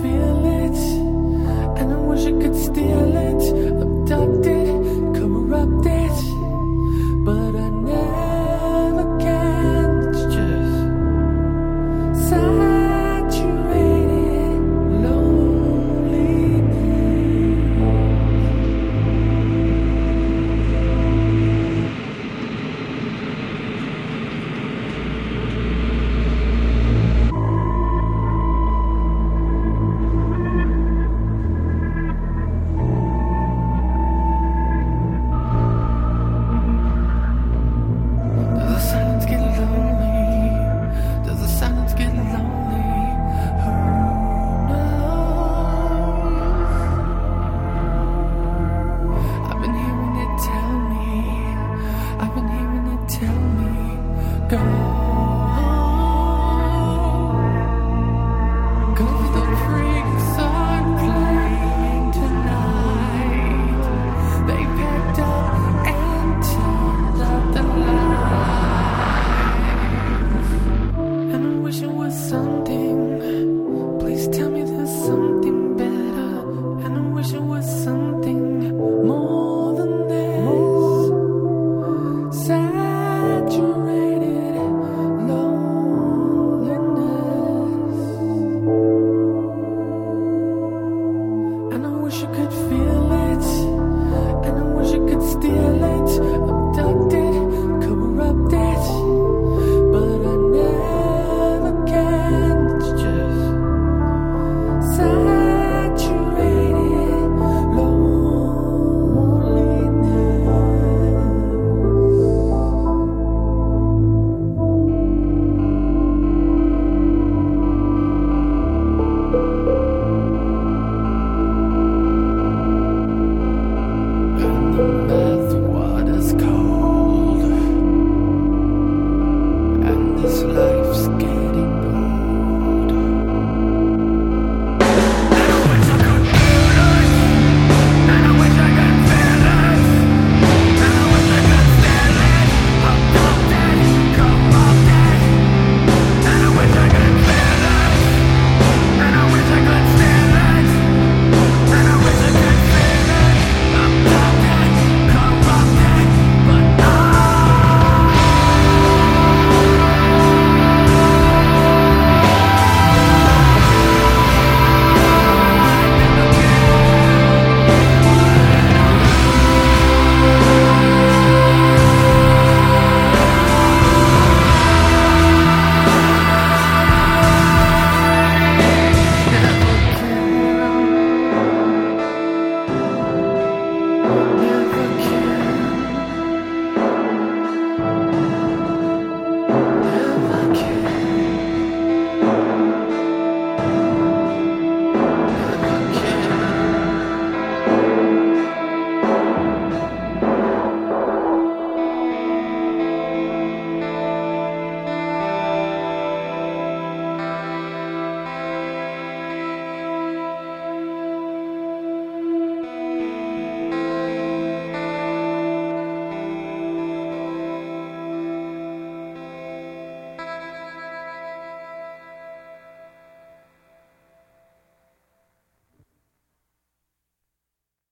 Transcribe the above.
feel it. And I wish you could steal it.